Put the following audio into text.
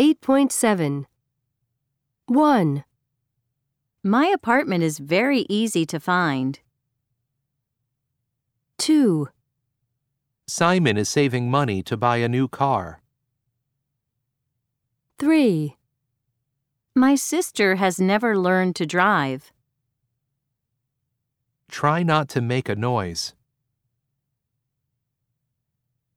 8.7 1, My apartment is very easy to find. 2, Simon is saving money to buy a new car. 3, My sister has never learned to drive. Try not to make a noise.